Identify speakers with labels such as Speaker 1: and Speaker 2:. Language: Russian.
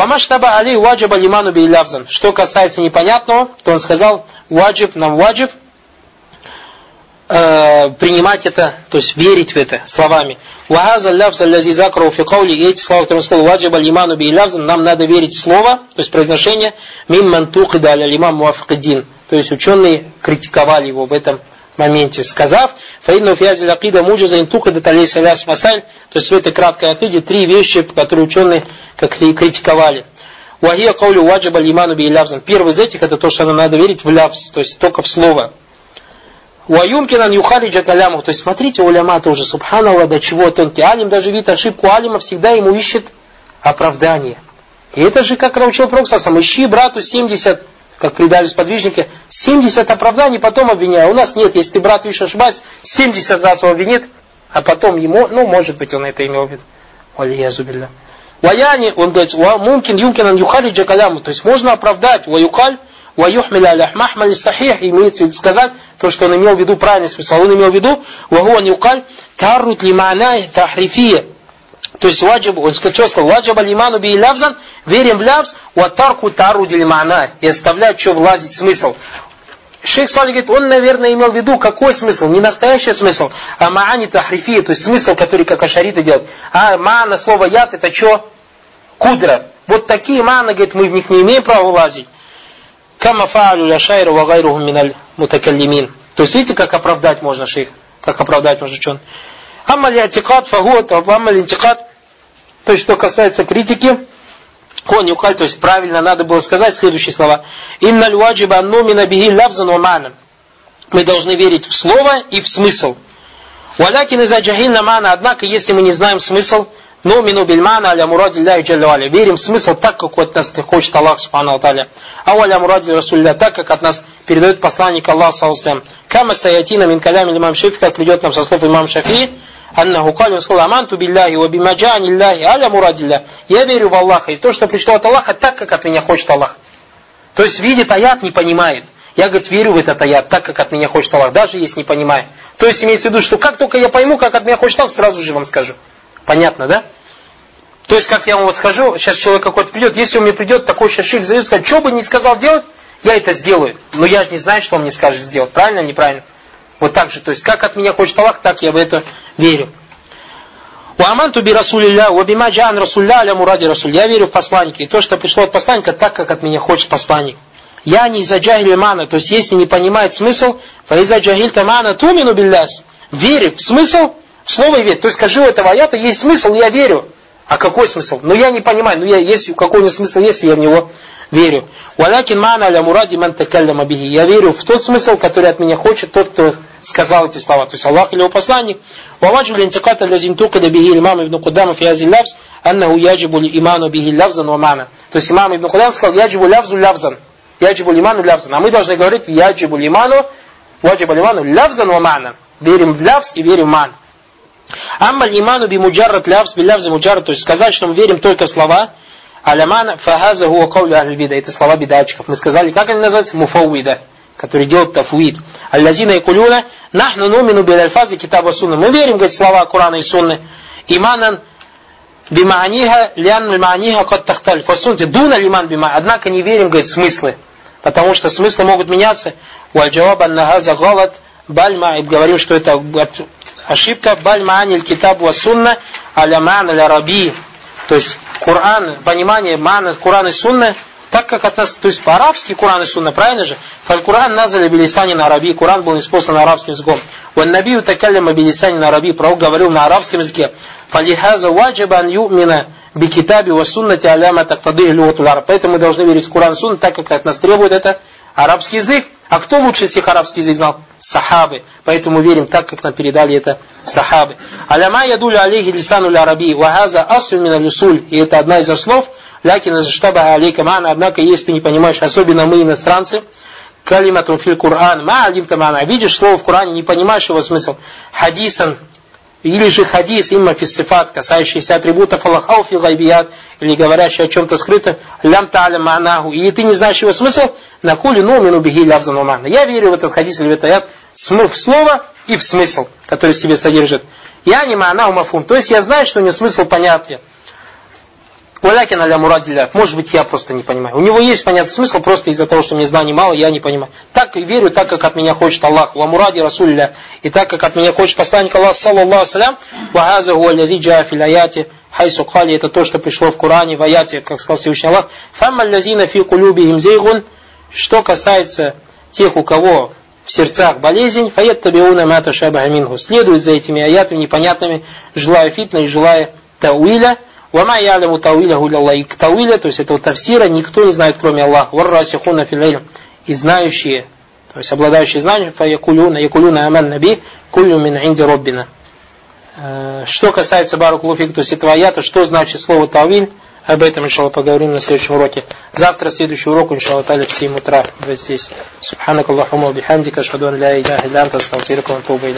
Speaker 1: Вамаштаба али ваджаба лиману би лявзан. Что касается непонятного, то он сказал, ваджиб нам ваджиб, э, принимать это, то есть верить в это словами. Вахаза лявза лязи закру фи и эти слова, которые он сказал, ваджаба лиману би лявзан, нам надо верить в слово, то есть произношение, мим мантуқида аля лимам муафакадин. То есть ученые критиковали его в этом моменте, сказав, фаидну фиазиль акида муджиза интуха даталей саляс масаль, то есть в этой краткой акиде три вещи, которые ученые как критиковали. Вахия каулю ваджаба лиману би лявзан. Первый из этих это то, что надо верить в лявз, то есть только в слово. Ваюмкинан юхариджа каляму. То есть смотрите, уляма тоже, субханаллах, до чего тонкий. Алим даже видит ошибку алима, всегда ему ищет оправдание. И это же, как научил Проксасам, ищи брату 70 как предали сподвижники, 70 оправданий, потом обвиняю. У нас нет, если ты, брат, видишь ошибать, 70 раз его обвинит, а потом ему, ну, может быть, он это имел в виду. Валиязубилля. Ваяни, он говорит, мумкин юмкин юхали джакаляму, то есть можно оправдать, ваюкаль, ваюхмиля аля махмали сахих, имеет в виду сказать, то, что он имел в виду правильный смысл. Он имел в виду, вагуан юкаль, таррут лимана тахрифия, то есть ваджиб, он что сказал, ваджиб алиману би лявзан, верим в лявз, ватарку тару дилимана, и оставлять, что влазить смысл. Шейх Салих говорит, он, наверное, имел в виду, какой смысл? Не настоящий смысл, а маани тахрифия, то есть смысл, который как ашариты делают. А маана слово яд, это что? Кудра. Вот такие мааны, говорит, мы в них не имеем права влазить. Кама фаалю ляшайру ва гайруху миналь мутакаллимин. То есть видите, как оправдать можно шейх? Как оправдать можно ученый? Амма лиатикат фагуат, амма линтикат то есть, что касается критики, он юкаль, то есть правильно надо было сказать следующие слова. Инна ваджиба нумина бихи лавзан ва Мы должны верить в слово и в смысл. Валякин из джахильна мана, однако, если мы не знаем смысл, но мину бильмана аля муради ля и Верим в смысл так, как от нас хочет Аллах субхану таля. А аля муради расулля так, как от нас передает посланник Аллах саллаху Кама саятина мин калями имам Шифи, как придет нам со слов имам Шафи, Аннаху каль, он сказал, аманту билляхи, ва бимаджани илляхи, аля мурадилля. Я верю в Аллаха, и то, что пришло от Аллаха, так, как от меня хочет Аллах. То есть видит аят, не понимает. Я, говорит, верю в этот аят, так, как от меня хочет Аллах, даже если не понимаю. То есть имеется в виду, что как только я пойму, как от меня хочет Аллах, сразу же вам скажу. Понятно, да? То есть, как я вам вот скажу, сейчас человек какой-то придет, если он мне придет, такой сейчас шейх зайдет, скажет, что бы не сказал делать, я это сделаю. Но я же не знаю, что он мне скажет сделать. Правильно, неправильно? Вот так же. То есть, как от меня хочет Аллах, так я в это верю. Уаманту би Расулилля, вабима джан Расулля аля муради Расуль. Я верю в посланника. И то, что пришло от посланника, так, как от меня хочет посланник. Я не из-за джахиль мана, то есть если не понимает смысл, фаиза джахиль тамана тумину билляс. Верю в смысл, в слово верь. То есть скажи у этого аята есть смысл, я верю. А какой смысл? Ну я не понимаю, ну я, есть, какой у него смысл есть, я в него верю. Валякин мана аля муради ман такалляма бихи. Я верю в тот смысл, который от меня хочет тот, кто сказал эти слова. То есть Аллах или его посланник. ووجه الانتقاد الذي انتقد به الإمام ابن قدامة في هذه اللفظ أنه يجب الإيمان به لفظا ومعنى. То есть имам Ибн Кудам сказал, яджибу лявзу лявзан. Яджибу лиману лявзан. А мы должны говорить, яджибу лиману, ваджибу лиману лявзан ва мана. Верим в лявз и верим в ман. Амма лиману би муджаррат лявз би лявз муджаррат. То есть сказать, что мы верим только в слова, алямана фахаза хуа кауля ахль Это слова бедачиков. Мы сказали, как они называются? Муфауида который делает тафуид. Аллазина и кулюна, нахну нумину бил альфази китаба сунны. Мы верим, говорит, слова Корана и Сунны. Иманан бимааниха, лян бимааниха кот тахталь. Фасунте дуна лиман бима. Однако не верим, говорит, смыслы. Потому что смыслы могут меняться. Вальджаваб аннахаза галат бальма. И говорим, что это ошибка. Бальма аниль китабу ва сунна аля ма'на ля раби. То есть Коран, понимание мана Корана и Сунны так как от нас, то есть по-арабски Куран и Сунна, правильно же? Фаль-Куран назали билисани на араби, Куран был исполнен на арабским языком. Ван набию такалляма билисани на араби, пророк говорил на арабском языке. Фалихаза ваджибан юмина бикитаби ва суннати аляма тактады араб. Поэтому мы должны верить в Куран и Сунна, так как от нас требует это арабский язык. А кто лучше всех арабский язык знал? Сахабы. Поэтому верим так, как нам передали это сахабы. Аляма ядуля алейхи лисану араби, вахаза асу мина люсуль. И это одна из основ, Лякин штаба алейка мана, однако, если ты не понимаешь, особенно мы, иностранцы, калиматун фил Кур'ан, ма алимта мана, видишь слово в Коране, не понимаешь его смысл, хадисан, или же хадис имма фиссифат, касающийся атрибутов Аллаха фи гайбият, или говорящий о чем-то скрытом, лям та'аля ма'наху, и ты не знаешь его смысл, на кули номину бихи лявзан. Я верю в этот хадис или в этот аят, в слово и в смысл, который в себе содержит. Я не ма'наху мафум, то есть я знаю, что у него смысл понятен. Валякин аля мурадилля. Может быть, я просто не понимаю. У него есть понятный смысл, просто из-за того, что мне знаний мало, я не понимаю. Так верю, так как от меня хочет Аллах. Ва муради расулля. И так как от меня хочет посланник Аллах, саллаллаху салям, вахаза гуа лязи джа фил аяти, хайсу кхали, это то, что пришло в Коране, в аяте, как сказал Всевышний Аллах. Фамма лязина фи кулюбихим зейгун. Что касается тех, у кого в сердцах болезнь, фаят табиуна мата шаба минху. Следует за этими аятами непонятными, желая фитна и желая тауиля, Вама яляму тауиля гуля И тауиля, то есть этого тавсира, никто не знает, кроме Аллаха. Варрасихуна филейлям. И знающие, то есть обладающие знанием, фаякулюна, якулюна аман наби, кулю мин инди роббина. Э, что касается баракулуфик, то есть этого аята, что значит слово тауиль, об этом, иншаллах, поговорим на следующем уроке. Завтра следующий урок, иншаллах, таля в 7 утра, вот здесь. Субханак бихамдика, шхаду ля иляха илля анта, астагфирука ва